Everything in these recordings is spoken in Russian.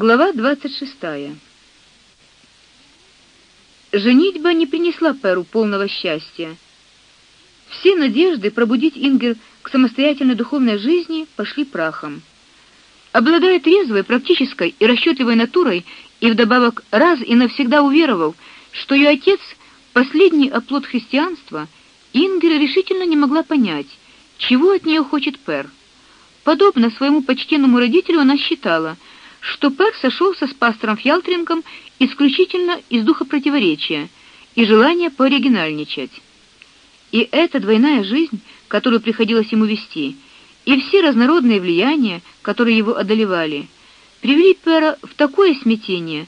Глава 26. Женитьба не принесла Перу полного счастья. Все надежды пробудить Ингер к самостоятельной духовной жизни пошли прахом. Обладая трезвой, практической и расчетливой натурой, и вдобавок раз и навсегда уверовав, что ее отец последний оплот христианства, Ингер решительно не могла понять, чего от нее хочет Пер. Подобно своему почтенному родителю, она считала, что Пер сошелся с пастором Фьялтрингом исключительно из духа противоречия и желания пооригинальничать. И эта двойная жизнь, которую приходилось ему вести, и все разнородные влияния, которые его одолевали, привели Пера в такое смятение,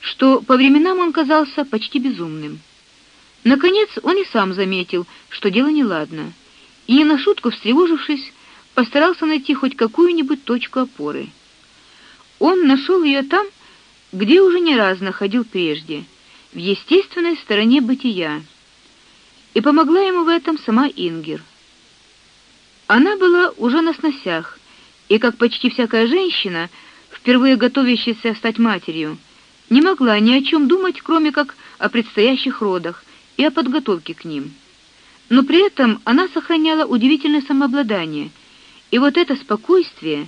что по временам он казался почти безумным. Наконец, он и сам заметил, что дело неладно, и не на шутку встревожившись, постарался найти хоть какую-нибудь точку опоры. Он нашел ее там, где уже не раз находил прежде, в естественной стороне бытия. И помогла ему в этом сама Ингер. Она была уже на сносях, и как почти всякая женщина, впервые готовящаяся стать матерью, не могла ни о чем думать, кроме как о предстоящих родах и о подготовке к ним. Но при этом она сохраняла удивительное самообладание. И вот это спокойствие,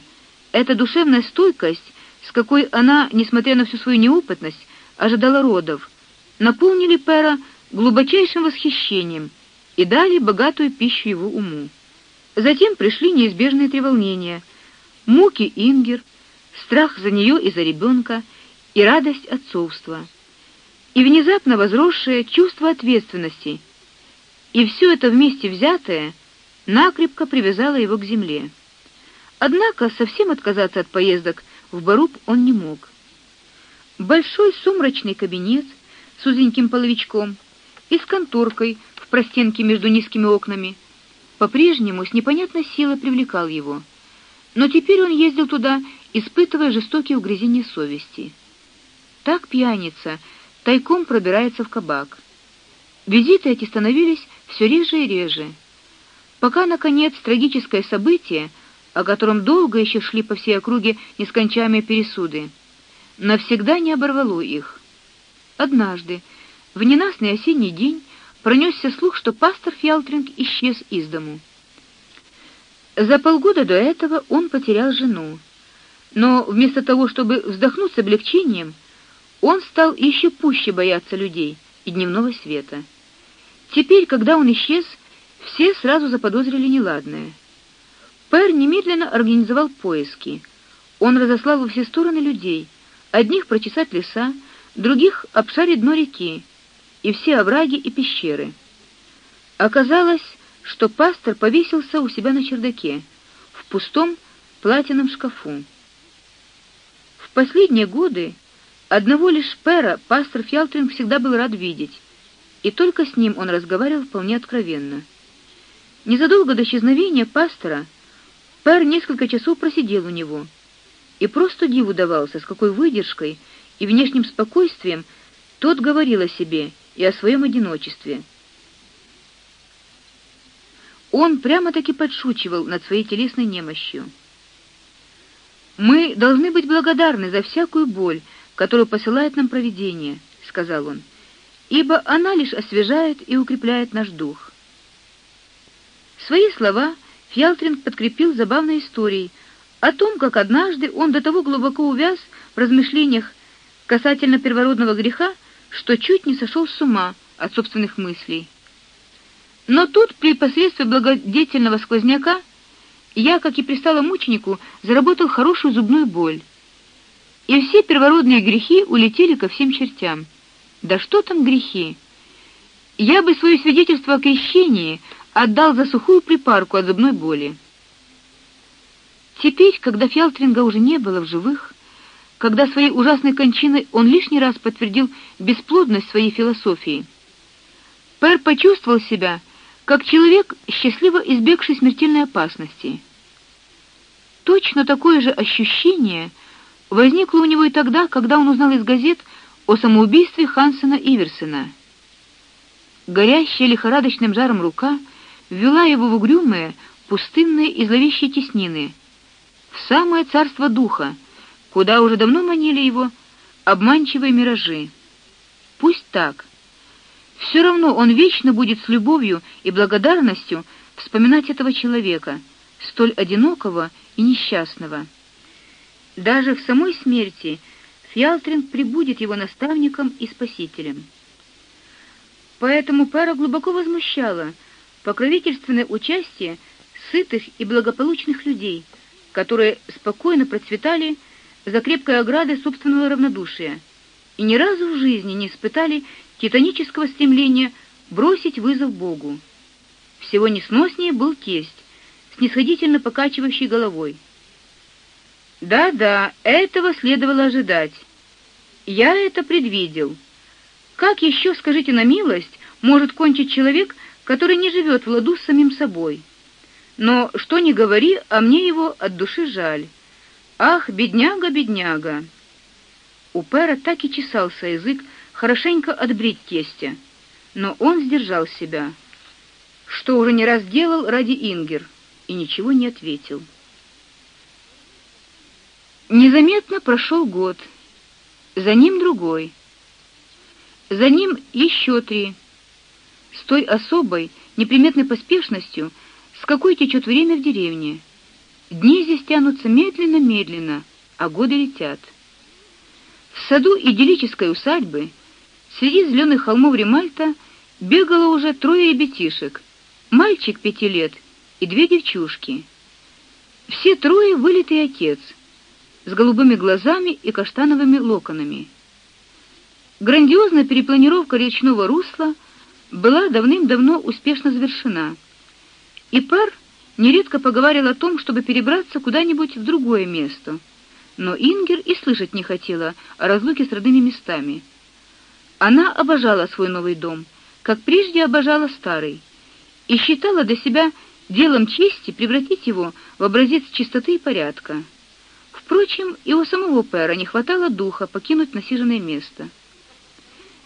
эта душевная стойкость с какой она, несмотря на всю свою неопытность, ожидала родов, наполнили Пера глубочайшим восхищением и дали богатую пищу его уму. Затем пришли неизбежные треволнения, муки Ингер, страх за нее и за ребенка, и радость отцовства, и внезапно возросшее чувство ответственности. И все это вместе взятое накрепко привязало его к земле. Однако совсем отказаться от поездок в Баруб он не мог. Большой сумрачный кабинет с узеньким половичком и с конторкой в простенке между низкими окнами по-прежнему с непонятной силой привлекал его. Но теперь он ездил туда, испытывая жестокие угрызения совести. Так пьяница тайком пробирается в кабак. Визиты эти становились все реже и реже, пока наконец трагическое событие о котором долго еще шли по всей округе нескончаемые пересуды, навсегда не оборвало их. Однажды, в ненастный осенний день, пронесся слух, что пастор Фьялтринг исчез из дому. За полгода до этого он потерял жену. Но вместо того, чтобы вздохнуть с облегчением, он стал еще пуще бояться людей и дневного света. Теперь, когда он исчез, все сразу заподозрили неладное. Пэр немедленно организовал поиски. Он разослал во все стороны людей, одних прочесать леса, других обшарить дно реки и все овраги и пещеры. Оказалось, что пастор повесился у себя на чердаке, в пустом платяном шкафу. В последние годы одного лишь Пэра пастор Фялтринг всегда был рад видеть, и только с ним он разговаривал вполне откровенно. Незадолго до исчезновения пастора Пэр несколько часов просидел у него и просто диву давался, с какой выдержкой и внешним спокойствием тот говорил о себе и о своем одиночестве. Он прямо-таки подшучивал над своей телесной немощью. Мы должны быть благодарны за всякую боль, которую посылает нам провидение, сказал он. Ибо она лишь освежает и укрепляет наш дух. Свои слова Фьялтринг подкрепил забавной историей о том, как однажды он до того глубоко увяз в размышлениях касательно первородного греха, что чуть не сошел с ума от собственных мыслей. Но тут при посредстве благодетельного сквозняка я, как и пристало мученику, заработал хорошую зубную боль. И все первородные грехи улетели ко всем чертям. Да что там грехи? Я бы свое свидетельство о крещении отдал за сухую припарку от зубной боли. Теперь, когда Фялтринга уже не было в живых, когда своей ужасной кончиной он лишний раз подтвердил бесплодность своей философии, Пер почувствовал себя как человек, счастливо избегший смертельной опасности. Точно такое же ощущение возникло у него и тогда, когда он узнал из газет о самоубийстве Хансена Иверсена. Горящая лихорадочным жаром рука ввела его в угрюмые, пустынные и зловещие теснины, в самое царство духа, куда уже давно манили его обманчивые миражи. Пусть так. Все равно он вечно будет с любовью и благодарностью вспоминать этого человека, столь одинокого и несчастного. Даже в самой смерти Фиалтринг прибудет его наставником и спасителем. Поэтому Пера глубоко возмущала покровительственное участие сытых и благополучных людей, которые спокойно процветали за крепкой оградой собственного равнодушия и ни разу в жизни не испытали титанического стремления бросить вызов Богу. Всего несноснее был тесть, снисходительно покачивающий головой. Да-да, этого следовало ожидать. Я это предвидел. Как еще, скажите на милость, может кончить человек, который не живет в ладу с самим собой? Но что ни говори, а мне его от души жаль. Ах, бедняга, бедняга. У Пера так и чесался язык хорошенько отбрить тестя, но он сдержал себя, что уже не раз делал ради Ингер, и ничего не ответил. Незаметно прошел год. За ним другой. За ним еще три. С той особой, неприметной поспешностью, с какой течет время в деревне. Дни здесь тянутся медленно-медленно, а годы летят. В саду идиллической усадьбы среди зеленых холмов Ремальта бегало уже трое ребятишек. Мальчик пяти лет и две девчушки. Все трое вылитый отец с голубыми глазами и каштановыми локонами. Грандиозная перепланировка речного русла была давным-давно успешно завершена. И пар нередко поговаривал о том, чтобы перебраться куда-нибудь в другое место. Но Ингер и слышать не хотела о разлуке с родными местами. Она обожала свой новый дом, как прежде обожала старый, и считала для себя делом чести превратить его в образец чистоты и порядка. Впрочем, и у самого Пэра не хватало духа покинуть насиженное место.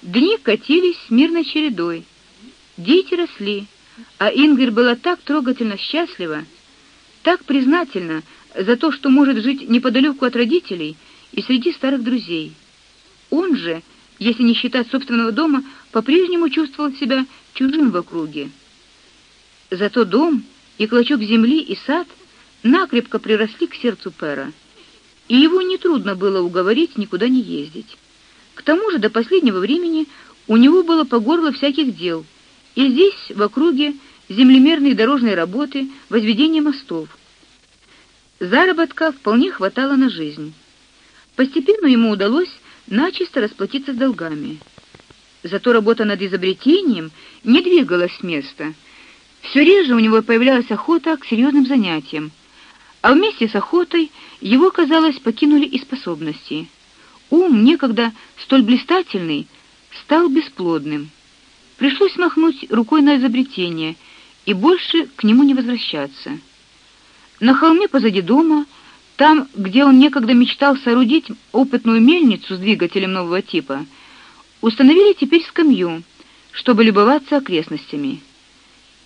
Дни катились мирной чередой. Дети росли, а Ингер была так трогательно счастлива, так признательна за то, что может жить неподалеку от родителей и среди старых друзей. Он же, если не считать собственного дома, по-прежнему чувствовал себя чужим в округе. Зато дом и клочок земли и сад накрепко приросли к сердцу Пэра и его не трудно было уговорить никуда не ездить. К тому же до последнего времени у него было по горло всяких дел, и здесь, в округе, землемерные дорожные работы, возведение мостов. Заработка вполне хватало на жизнь. Постепенно ему удалось начисто расплатиться с долгами. Зато работа над изобретением не двигалась с места. Все реже у него появлялась охота к серьезным занятиям — а вместе с охотой его, казалось, покинули и способности. Ум, некогда столь блистательный, стал бесплодным. Пришлось махнуть рукой на изобретение и больше к нему не возвращаться. На холме позади дома, там, где он некогда мечтал соорудить опытную мельницу с двигателем нового типа, установили теперь скамью, чтобы любоваться окрестностями.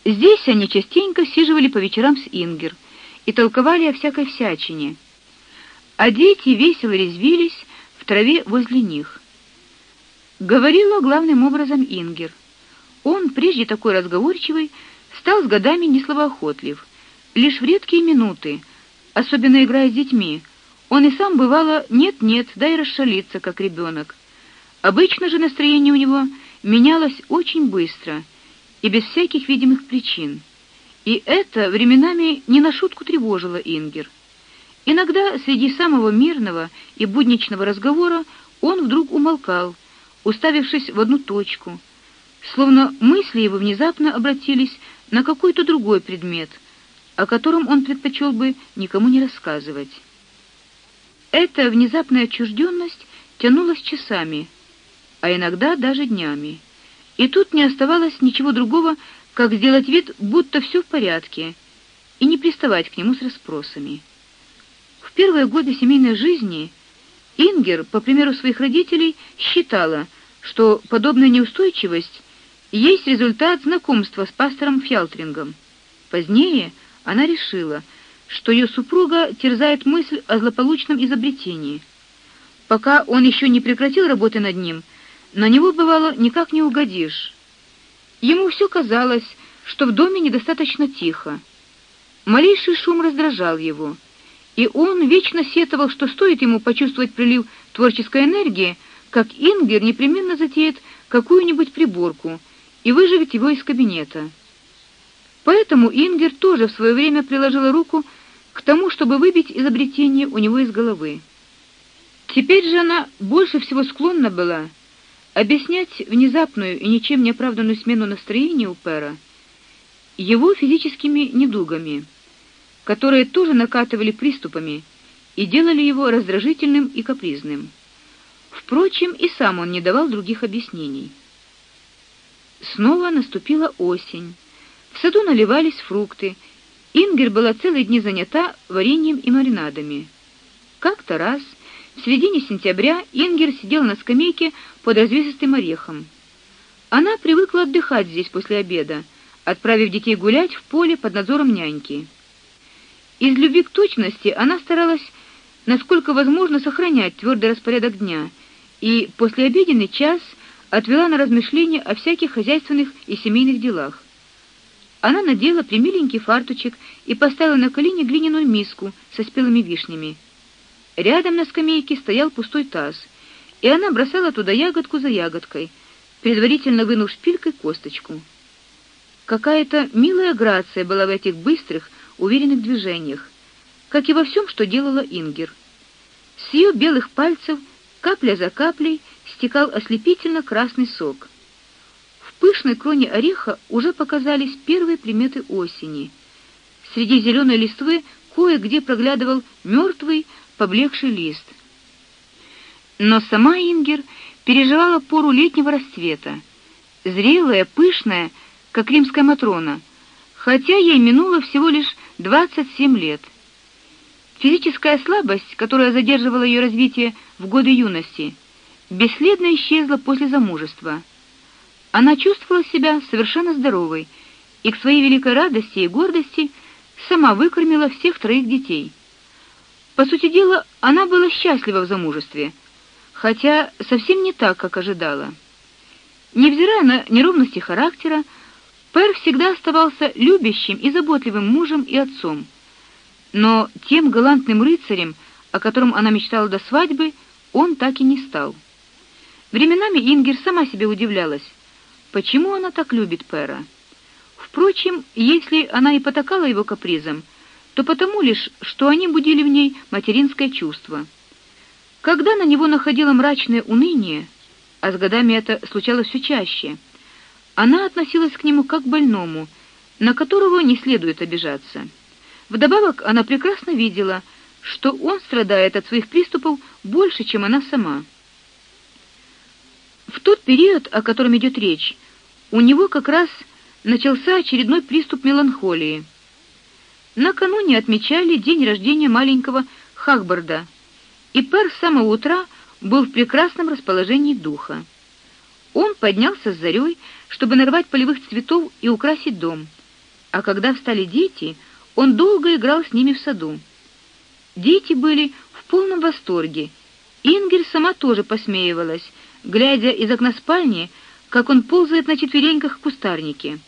Здесь они частенько сиживали по вечерам с Ингер — и толковали о всякой всячине. А дети весело резвились в траве возле них. Говорила главным образом Ингер. Он, прежде такой разговорчивый, стал с годами несловоохотлив. Лишь в редкие минуты, особенно играя с детьми, он и сам бывало нет-нет, да и расшалится, как ребенок. Обычно же настроение у него менялось очень быстро и без всяких видимых причин. И это временами не на шутку тревожило Ингер. Иногда среди самого мирного и будничного разговора он вдруг умолкал, уставившись в одну точку, словно мысли его внезапно обратились на какой-то другой предмет, о котором он предпочел бы никому не рассказывать. Эта внезапная отчужденность тянулась часами, а иногда даже днями. И тут не оставалось ничего другого, как сделать вид, будто все в порядке, и не приставать к нему с расспросами. В первые годы семейной жизни Ингер, по примеру своих родителей, считала, что подобная неустойчивость есть результат знакомства с пастором Фялтрингом. Позднее она решила, что ее супруга терзает мысль о злополучном изобретении – пока он еще не прекратил работы над ним, на него бывало никак не угодишь. Ему все казалось, что в доме недостаточно тихо. Малейший шум раздражал его, и он вечно сетовал, что стоит ему почувствовать прилив творческой энергии, как Ингер непременно затеет какую-нибудь приборку и выживет его из кабинета. Поэтому Ингер тоже в свое время приложила руку к тому, чтобы выбить изобретение у него из головы. Теперь же она больше всего склонна была объяснять внезапную и ничем не оправданную смену настроения у Пера его физическими недугами, которые тоже накатывали приступами и делали его раздражительным и капризным. Впрочем, и сам он не давал других объяснений. Снова наступила осень. В саду наливались фрукты. Ингер была целые дни занята вареньем и маринадами. Как-то раз в середине сентября Ингер сидела на скамейке под развесистым орехом. Она привыкла отдыхать здесь после обеда, отправив детей гулять в поле под надзором няньки. Из любви к точности она старалась насколько возможно сохранять твердый распорядок дня, и после обеденный час отвела на размышления о всяких хозяйственных и семейных делах. Она надела примиленький фартучек и поставила на колени глиняную миску со спелыми вишнями. Рядом на скамейке стоял пустой таз, и она бросала туда ягодку за ягодкой, предварительно вынув шпилькой косточку. Какая-то милая грация была в этих быстрых, уверенных движениях, как и во всем, что делала Ингер. С ее белых пальцев капля за каплей стекал ослепительно красный сок. В пышной кроне ореха уже показались первые приметы осени. Среди зеленой листвы кое-где проглядывал мертвый, поблекший лист. Но сама Ингер переживала пору летнего расцвета, зрелая, пышная, как римская матрона, хотя ей минуло всего лишь двадцать семь лет. Физическая слабость, которая задерживала ее развитие в годы юности, бесследно исчезла после замужества. Она чувствовала себя совершенно здоровой и к своей великой радости и гордости сама выкормила всех троих детей. По сути дела, она была счастлива в замужестве, хотя совсем не так, как ожидала. Невзирая на неровности характера, Пер всегда оставался любящим и заботливым мужем и отцом. Но тем галантным рыцарем, о котором она мечтала до свадьбы, он так и не стал. Временами Ингер сама себе удивлялась, почему она так любит Пера. Впрочем, если она и потакала его капризам, то потому лишь, что они будили в ней материнское чувство. Когда на него находило мрачное уныние, а с годами это случалось все чаще, она относилась к нему как к больному, на которого не следует обижаться. Вдобавок, она прекрасно видела, что он страдает от своих приступов больше, чем она сама. В тот период, о котором идет речь, у него как раз начался очередной приступ меланхолии. Накануне отмечали день рождения маленького Хагбарда, и Пер с самого утра был в прекрасном расположении духа. Он поднялся с зарей, чтобы нарвать полевых цветов и украсить дом. А когда встали дети, он долго играл с ними в саду. Дети были в полном восторге. Ингер сама тоже посмеивалась, глядя из окна спальни, как он ползает на четвереньках в кустарнике.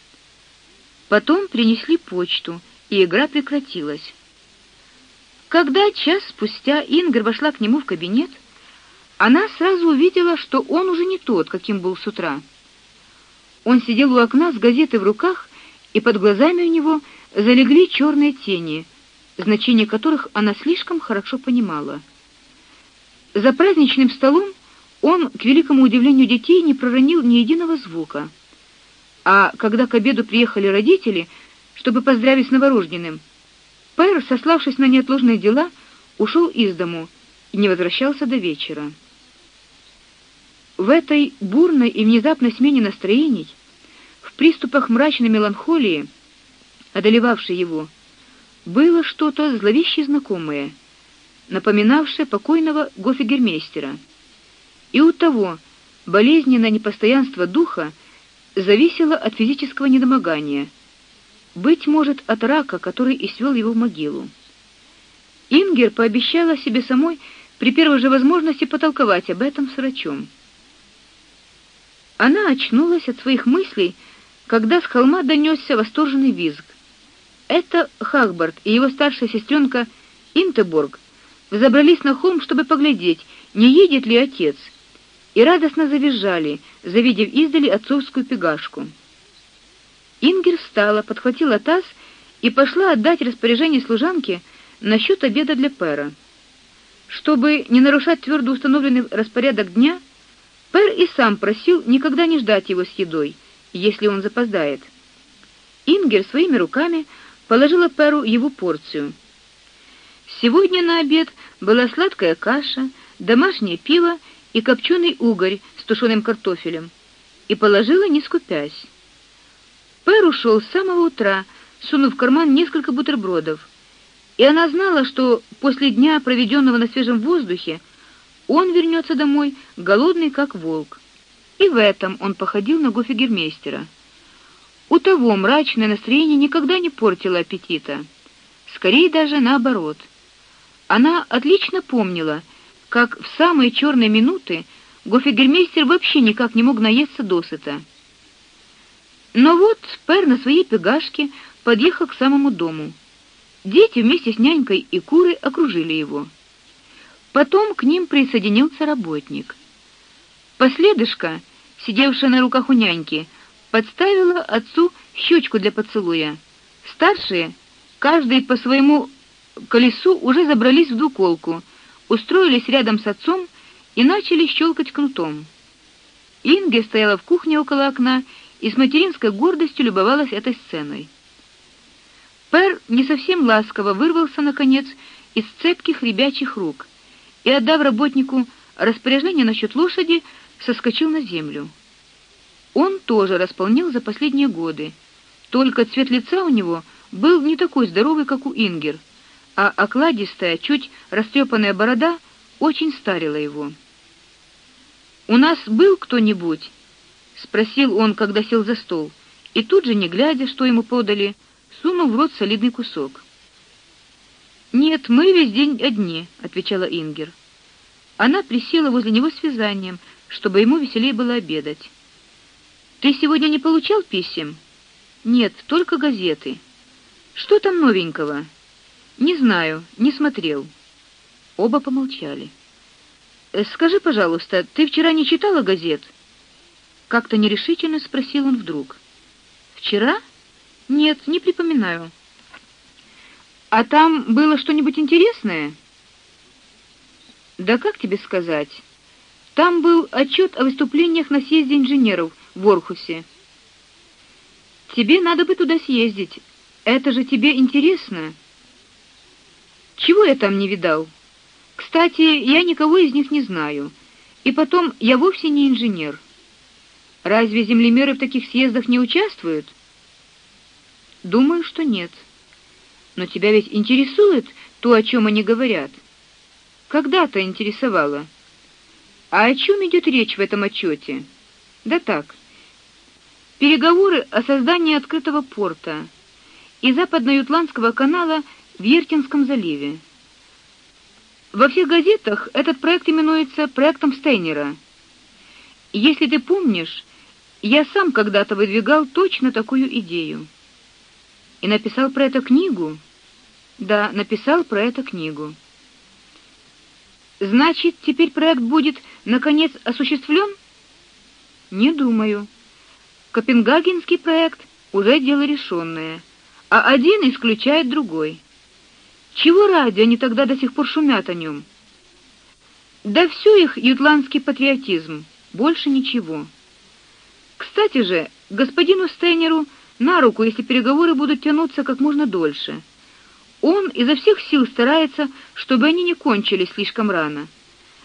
Потом принесли почту, и игра прекратилась. Когда час спустя Ингер вошла к нему в кабинет, она сразу увидела, что он уже не тот, каким был с утра. Он сидел у окна с газетой в руках, и под глазами у него залегли черные тени, значение которых она слишком хорошо понимала. За праздничным столом он, к великому удивлению детей, не проронил ни единого звука. А когда к обеду приехали родители, чтобы поздравить с новорожденным, Пэр, сославшись на неотложные дела, ушел из дому и не возвращался до вечера. В этой бурной и внезапной смене настроений, в приступах мрачной меланхолии, одолевавшей его, было что-то зловеще знакомое, напоминавшее покойного гофигермейстера. И у того болезненное непостоянство духа зависело от физического недомогания, быть может, от рака, который и свел его в могилу. Ингер пообещала себе самой при первой же возможности потолковать об этом с врачом. Она очнулась от своих мыслей, когда с холма донесся восторженный визг. Это Хагбард и его старшая сестренка Интеборг взобрались на холм, чтобы поглядеть, не едет ли отец, и радостно завизжали, завидев издали отцовскую пегашку. Ингер встала, подхватила таз и пошла отдать распоряжение служанке насчет обеда для Пера. Чтобы не нарушать твердо установленный распорядок дня, Пер и сам просил никогда не ждать его с едой, если он запоздает. Ингер своими руками положила Перу его порцию. Сегодня на обед была сладкая каша, домашнее пиво и копченый угорь с тушеным картофелем, и положила не скупясь. Пер ушел с самого утра, сунув в карман несколько бутербродов. И она знала, что после дня, проведенного на свежем воздухе, он вернется домой голодный как волк. И в этом он походил на гофигермейстера. У того мрачное настроение никогда не портило аппетита. Скорее даже наоборот. Она отлично помнила, как в самые черные минуты гофигермейстер вообще никак не мог наесться досыта. Но вот Пер на своей пегашке подъехал к самому дому. Дети вместе с нянькой и куры окружили его. Потом к ним присоединился работник. Последышка, сидевшая на руках у няньки, подставила отцу щечку для поцелуя. Старшие, каждый по своему колесу, уже забрались в двуколку, устроились рядом с отцом и начали щелкать кнутом. Инге стояла в кухне около окна и с материнской гордостью любовалась этой сценой. Пер не совсем ласково вырвался наконец из цепких ребячих рук и, отдав работнику распоряжение насчет лошади, соскочил на землю. Он тоже располнил за последние годы, только цвет лица у него был не такой здоровый, как у Ингер, а окладистая, чуть растрепанная борода очень старила его. У нас был кто-нибудь? спросил он, когда сел за стол, и тут же, не глядя, что ему подали, сунул в рот солидный кусок. Нет, мы весь день одни, отвечала Ингер. Она присела возле него с вязанием, чтобы ему веселее было обедать. Ты сегодня не получал писем? Нет, только газеты. Что там новенького? Не знаю, не смотрел. Оба помолчали. «Э, скажи, пожалуйста, ты вчера не читала газет? как-то нерешительно спросил он вдруг. Вчера? Нет, не припоминаю. А там было что-нибудь интересное? Да как тебе сказать? Там был отчет о выступлениях на съезде инженеров в Орхусе. Тебе надо бы туда съездить. Это же тебе интересно. Чего я там не видал? Кстати, я никого из них не знаю. И потом, я вовсе не инженер. Разве землемеры в таких съездах не участвуют? Думаю, что нет. Но тебя ведь интересует то, о чем они говорят. Когда-то интересовало. А о чем идет речь в этом отчете? Да так. Переговоры о создании открытого порта и западно-ютландского канала в Ертинском заливе. Во всех газетах этот проект именуется проектом Стейнера. Если ты помнишь, я сам когда-то выдвигал точно такую идею. И написал про это книгу. Да, написал про это книгу. Значит, теперь проект будет наконец осуществлен? Не думаю. Копенгагенский проект уже дело решенное, а один исключает другой. Чего ради они тогда до сих пор шумят о нем? Да все их ютландский патриотизм, больше ничего. Кстати же, господину Стейнеру на руку, если переговоры будут тянуться как можно дольше. Он изо всех сил старается, чтобы они не кончились слишком рано.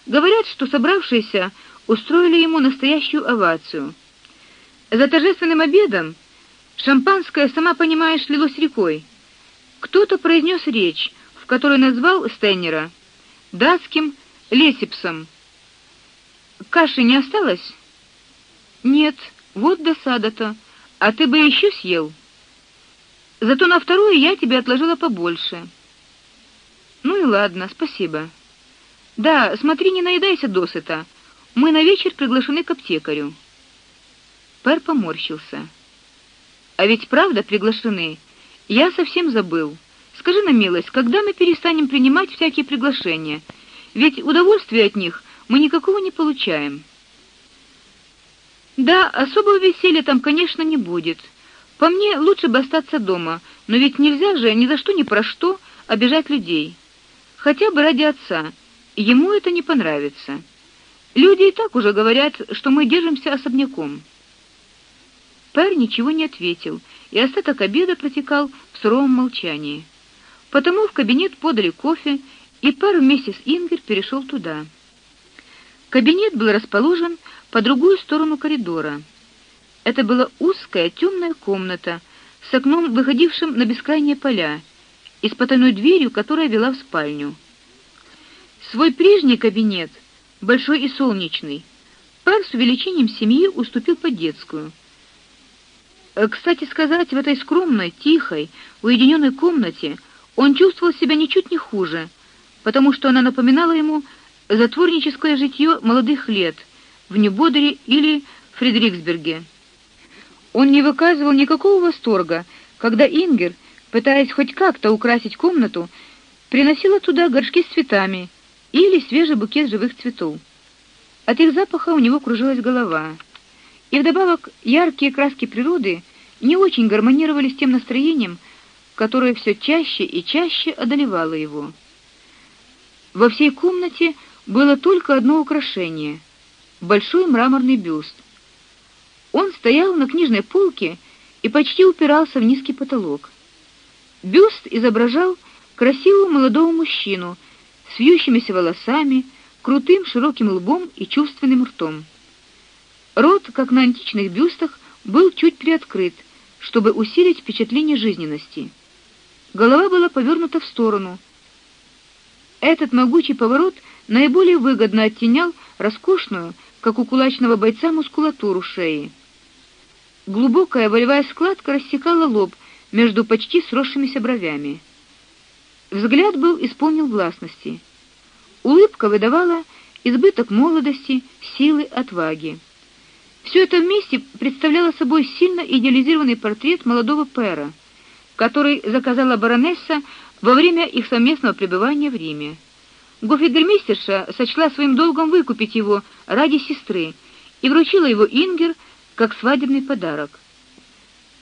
Говорят, что собравшиеся устроили ему настоящую овацию. За торжественным обедом шампанское, сама понимаешь, лилось рекой. Кто-то произнес речь, в которой назвал Стейнера датским лесипсом. Каши не осталось? Нет. Вот досада-то. А ты бы еще съел. Зато на вторую я тебе отложила побольше. Ну и ладно, спасибо. Да, смотри, не наедайся досыта. Мы на вечер приглашены к аптекарю. Пер поморщился. А ведь правда приглашены. Я совсем забыл. Скажи на милость, когда мы перестанем принимать всякие приглашения? Ведь удовольствия от них мы никакого не получаем. Да, особого веселья там, конечно, не будет. По мне, лучше бы остаться дома, но ведь нельзя же ни за что ни про что обижать людей. Хотя бы ради отца. Ему это не понравится. Люди и так уже говорят, что мы держимся особняком. Пэр ничего не ответил, и остаток обеда протекал в суровом молчании. Потому в кабинет подали кофе, и Пэр вместе с Ингер перешел туда. Кабинет был расположен по другую сторону коридора. Это была узкая темная комната с окном, выходившим на бескрайние поля, и с потайной дверью, которая вела в спальню. Свой прежний кабинет, большой и солнечный, Пэр с увеличением семьи уступил под детскую. Э, кстати сказать, в этой скромной, тихой, уединенной комнате он чувствовал себя ничуть не хуже, потому что она напоминала ему затворническое житье молодых лет в Нью-Бодере или Фредериксберге. Он не выказывал никакого восторга, когда Ингер, пытаясь хоть как-то украсить комнату, приносила туда горшки с цветами или свежий букет живых цветов. От их запаха у него кружилась голова. И вдобавок яркие краски природы не очень гармонировали с тем настроением, которое все чаще и чаще одолевало его. Во всей комнате было только одно украшение большой мраморный бюст. Он стоял на книжной полке и почти упирался в низкий потолок. Бюст изображал красивого молодого мужчину с вьющимися волосами, крутым широким лбом и чувственным ртом. Рот, как на античных бюстах, был чуть приоткрыт, чтобы усилить впечатление жизненности. Голова была повернута в сторону. Этот могучий поворот наиболее выгодно оттенял роскошную, как у кулачного бойца, мускулатуру шеи. Глубокая волевая складка рассекала лоб между почти сросшимися бровями. Взгляд был исполнен властности. Улыбка выдавала избыток молодости, силы, отваги. Все это вместе представляло собой сильно идеализированный портрет молодого пера, который заказала баронесса во время их совместного пребывания в Риме. Гофигермейстерша сочла своим долгом выкупить его ради сестры и вручила его Ингер как свадебный подарок.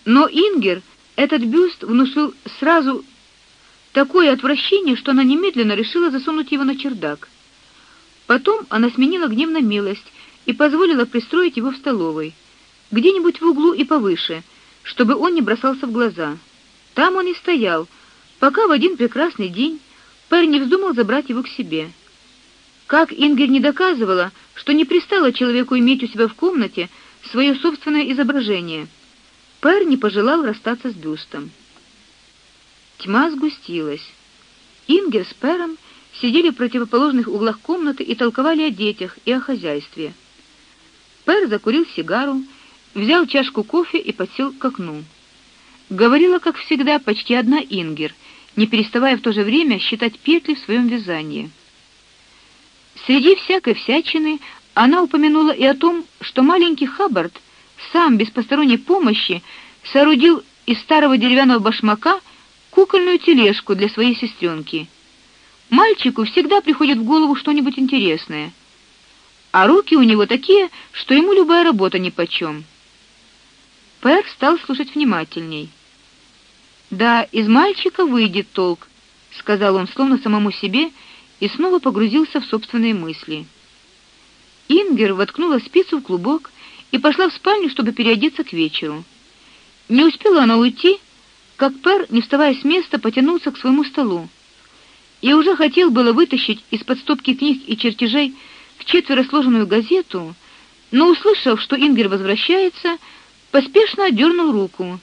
Но Ингер этот бюст внушил сразу такое отвращение, что она немедленно решила засунуть его на чердак. Потом она сменила гнев на милость и позволила пристроить его в столовой, где-нибудь в углу и повыше, чтобы он не бросался в глаза. Там он и стоял, пока в один прекрасный день Пэр не вздумал забрать его к себе. Как Ингер не доказывала, что не пристало человеку иметь у себя в комнате свое собственное изображение, Пэр не пожелал расстаться с бюстом. Тьма сгустилась. Ингер с Пэром сидели в противоположных углах комнаты и толковали о детях и о хозяйстве. Пэр закурил сигару, взял чашку кофе и подсел к окну. Говорила, как всегда, почти одна Ингер, не переставая в то же время считать петли в своем вязании. Среди всякой всячины она упомянула и о том, что маленький Хаббард сам без посторонней помощи соорудил из старого деревянного башмака кукольную тележку для своей сестренки. Мальчику всегда приходит в голову что-нибудь интересное — а руки у него такие, что ему любая работа нипочем. Пэр стал слушать внимательней. Да, из мальчика выйдет толк, сказал он словно самому себе и снова погрузился в собственные мысли. Ингер воткнула спицу в клубок и пошла в спальню, чтобы переодеться к вечеру. Не успела она уйти, как Пэр, не вставая с места, потянулся к своему столу. И уже хотел было вытащить из-под стопки книг и чертежей в четверо сложенную газету, но услышав, что Ингер возвращается, поспешно отдернул руку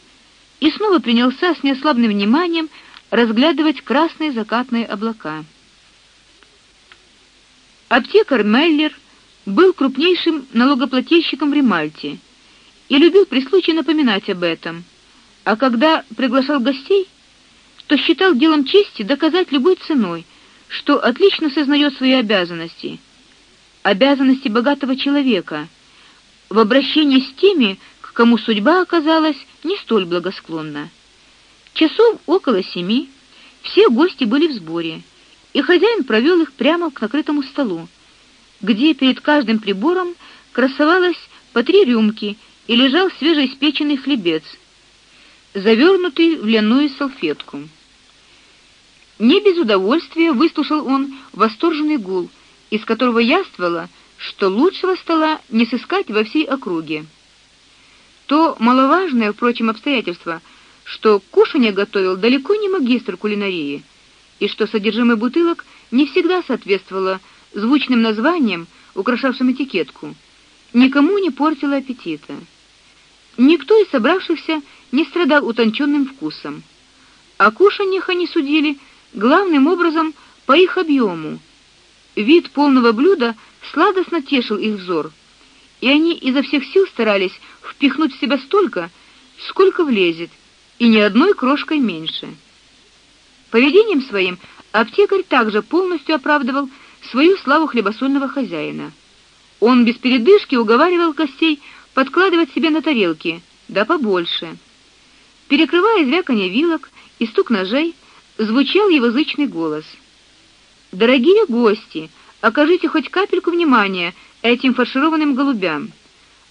и снова принялся с неослабным вниманием разглядывать красные закатные облака. Аптекарь Меллер был крупнейшим налогоплательщиком в Римальте и любил при случае напоминать об этом. А когда приглашал гостей, то считал делом чести доказать любой ценой, что отлично сознает свои обязанности, обязанности богатого человека в обращении с теми, к кому судьба оказалась не столь благосклонна. Часов около семи все гости были в сборе, и хозяин провел их прямо к накрытому столу, где перед каждым прибором красовалось по три рюмки и лежал свежеиспеченный хлебец, завернутый в льняную салфетку. Не без удовольствия выслушал он восторженный гул, из которого яствовало, что лучшего стола не сыскать во всей округе. То маловажное, впрочем, обстоятельство, что кушанье готовил далеко не магистр кулинарии, и что содержимое бутылок не всегда соответствовало звучным названиям, украшавшим этикетку, никому не портило аппетита. Никто из собравшихся не страдал утонченным вкусом. а кушаньях они судили главным образом по их объему. Вид полного блюда сладостно тешил их взор, и они изо всех сил старались впихнуть в себя столько, сколько влезет, и ни одной крошкой меньше. Поведением своим аптекарь также полностью оправдывал свою славу хлебосольного хозяина. Он без передышки уговаривал гостей подкладывать себе на тарелки, да побольше. Перекрывая звяканье вилок и стук ножей, звучал его зычный голос. Дорогие гости, окажите хоть капельку внимания этим фаршированным голубям.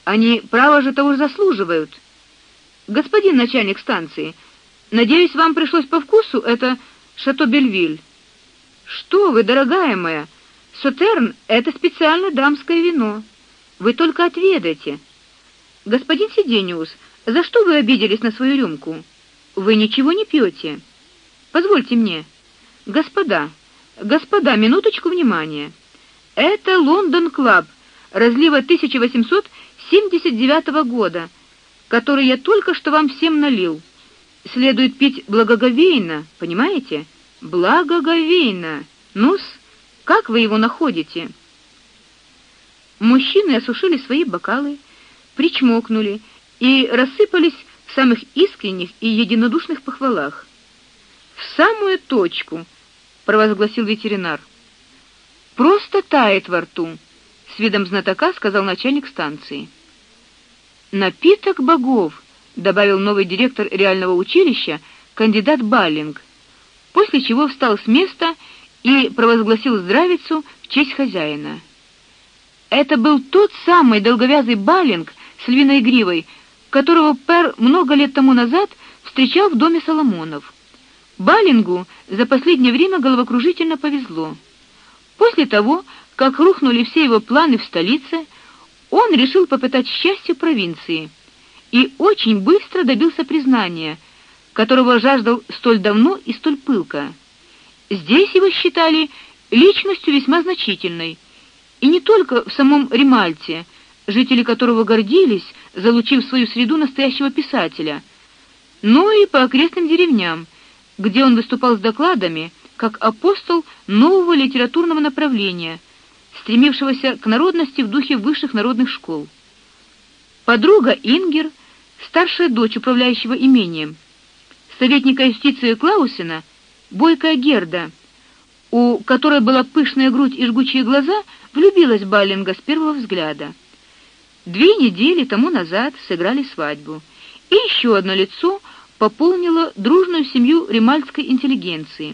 Они право же того заслуживают. Господин начальник станции, надеюсь, вам пришлось по вкусу это шато Бельвиль. Что вы, дорогая моя, Сотерн это специально дамское вино. Вы только отведайте. Господин Сидениус, за что вы обиделись на свою рюмку? Вы ничего не пьете. Позвольте мне. Господа, господа, минуточку внимания. Это London Club разлива 1879 года, который я только что вам всем налил. Следует пить благоговейно, понимаете? Благоговейно. Ну-с, как вы его находите? Мужчины осушили свои бокалы, причмокнули и рассыпались в самых искренних и единодушных похвалах. В самую точку, провозгласил ветеринар. Просто тает во рту, с видом знатока сказал начальник станции. Напиток богов, добавил новый директор реального училища, кандидат Баллинг, после чего встал с места и провозгласил здравицу в честь хозяина. Это был тот самый долговязый Баллинг с львиной гривой, которого Пер много лет тому назад встречал в доме Соломонов. Балингу за последнее время головокружительно повезло. После того, как рухнули все его планы в столице, он решил попытать счастье провинции и очень быстро добился признания, которого жаждал столь давно и столь пылко. Здесь его считали личностью весьма значительной, и не только в самом Римальте, жители которого гордились, залучив в свою среду настоящего писателя, но и по окрестным деревням, где он выступал с докладами как апостол нового литературного направления, стремившегося к народности в духе высших народных школ. Подруга Ингер, старшая дочь управляющего имением, советника юстиции Клаусена, бойкая Герда, у которой была пышная грудь и жгучие глаза, влюбилась Баллинга с первого взгляда. Две недели тому назад сыграли свадьбу. И еще одно лицо пополнило дружную семью римальской интеллигенции.